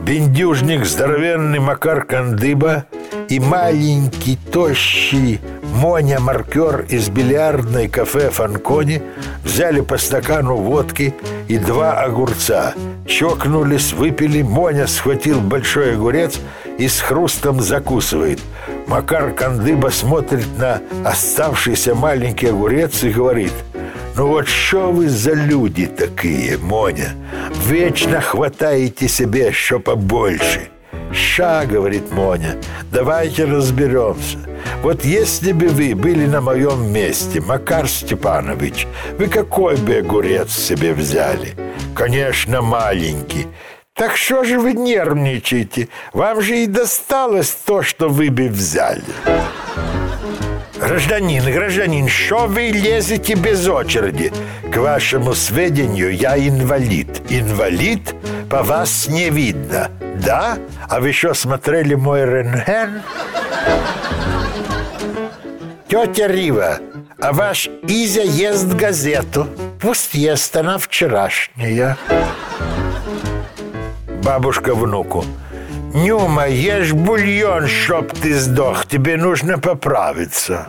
Бендюжник, здоровенный Макар Кандыба и маленький, тощий Моня Маркер из бильярдной кафе Фанкони взяли по стакану водки и два огурца. Чокнулись, выпили, Моня схватил большой огурец и с хрустом закусывает. Макар Кандыба смотрит на оставшийся маленький огурец и говорит – ну вот что вы за люди такие, Моня? Вечно хватаете себе что побольше. «Ща», — говорит Моня, — «давайте разберемся. Вот если бы вы были на моем месте, Макар Степанович, вы какой бы огурец себе взяли? Конечно, маленький. Так что же вы нервничаете? Вам же и досталось то, что вы бы взяли». Гражданин, гражданин, что вы лезете без очереди? К вашему сведению, я инвалид. Инвалид? По вас не видно. Да? А вы что, смотрели мой рентген? Тетя Рива, а ваш Изя ест газету. Пусть ест она вчерашняя. Бабушка внуку. Нюма, ешь бульон, чтоб ты сдох. Тебе нужно поправиться.